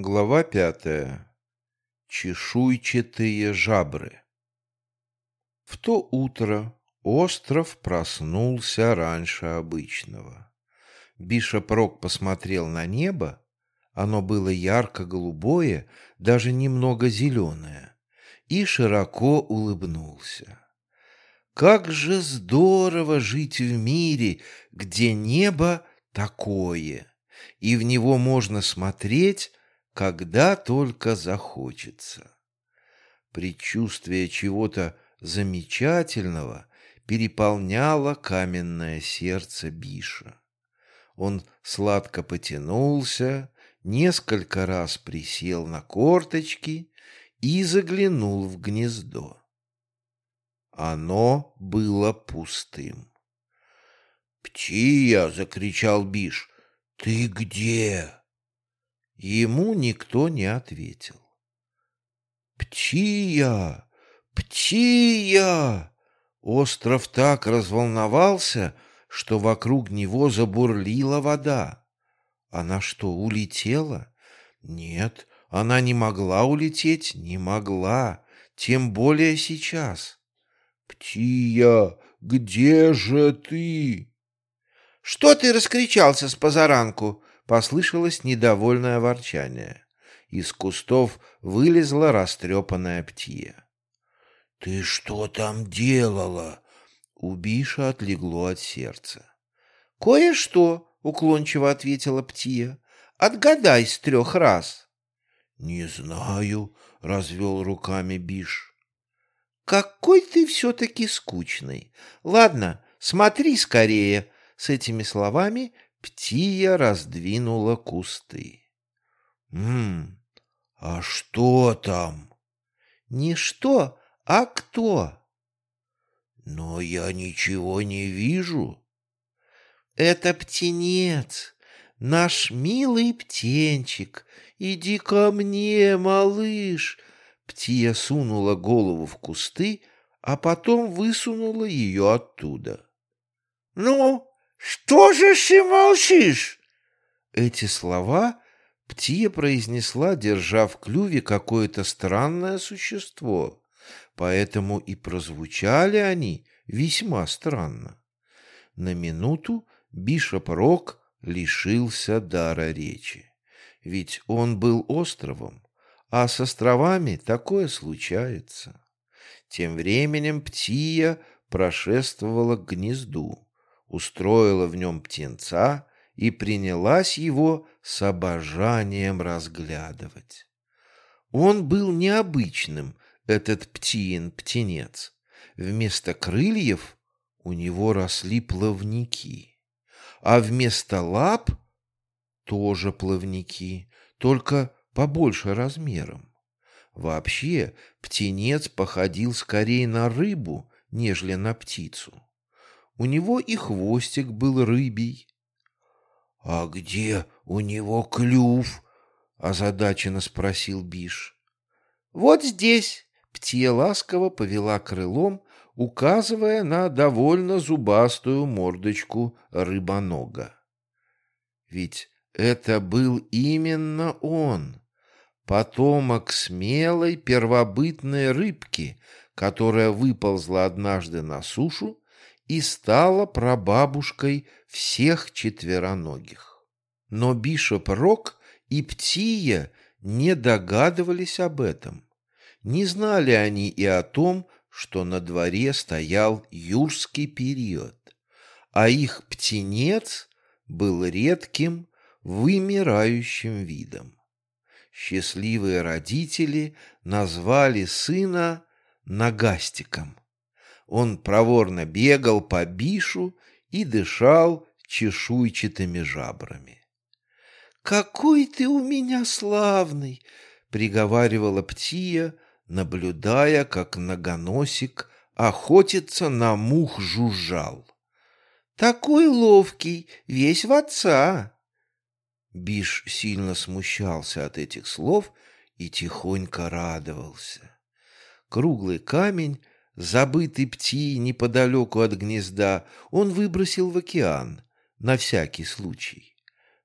Глава пятая. Чешуйчатые жабры. В то утро остров проснулся раньше обычного. Бишоп Рок посмотрел на небо. Оно было ярко-голубое, даже немного зеленое, и широко улыбнулся. Как же здорово жить в мире, где небо такое, и в него можно смотреть, когда только захочется. Предчувствие чего-то замечательного переполняло каменное сердце Биша. Он сладко потянулся, несколько раз присел на корточки и заглянул в гнездо. Оно было пустым. «Птия!» — закричал Биш. «Ты где?» Ему никто не ответил. «Птия! Птия!» Остров так разволновался, что вокруг него забурлила вода. Она что, улетела? Нет, она не могла улететь, не могла, тем более сейчас. «Птия, где же ты?» «Что ты раскричался с позаранку?» — послышалось недовольное ворчание. Из кустов вылезла растрепанная птия. «Ты что там делала?» У отлегло от сердца. «Кое-что», — уклончиво ответила птия. «Отгадай с трех раз». «Не знаю», — развел руками Биш. «Какой ты все-таки скучный! Ладно, смотри скорее!» С этими словами Птия раздвинула кусты. «Ммм, а что там?» «Не что, а кто?» «Но я ничего не вижу». «Это птенец, наш милый птенчик. Иди ко мне, малыш, Птия сунула голову в кусты, а потом высунула ее оттуда. — Ну, что же ты молчишь? Эти слова Птия произнесла, держа в клюве какое-то странное существо, поэтому и прозвучали они весьма странно. На минуту Бишоп Рок лишился дара речи, ведь он был островом, а с островами такое случается. Тем временем Птия прошествовала к гнезду, устроила в нем птенца и принялась его с обожанием разглядывать. Он был необычным, этот птиин-птенец. Вместо крыльев у него росли плавники, а вместо лап тоже плавники, только побольше размером. Вообще, птенец походил скорее на рыбу, нежели на птицу. У него и хвостик был рыбий. — А где у него клюв? — озадаченно спросил Биш. — Вот здесь. Птия ласково повела крылом, указывая на довольно зубастую мордочку рыбонога. Ведь это был именно он, потомок смелой первобытной рыбки, которая выползла однажды на сушу и стала прабабушкой всех четвероногих. Но Бишоп Рок и Птия не догадывались об этом. Не знали они и о том, что на дворе стоял юрский период, а их птенец был редким, вымирающим видом счастливые родители назвали сына Нагастиком. Он проворно бегал по бишу и дышал чешуйчатыми жабрами. «Какой ты у меня славный!» — приговаривала Птия, наблюдая, как многоносик охотится на мух жужжал. «Такой ловкий, весь в отца!» Биш сильно смущался от этих слов и тихонько радовался. Круглый камень, забытый птий неподалеку от гнезда, он выбросил в океан, на всякий случай.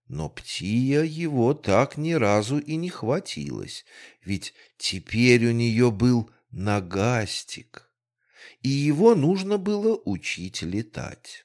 Но Птия его так ни разу и не хватилась, ведь теперь у нее был нагастик, и его нужно было учить летать.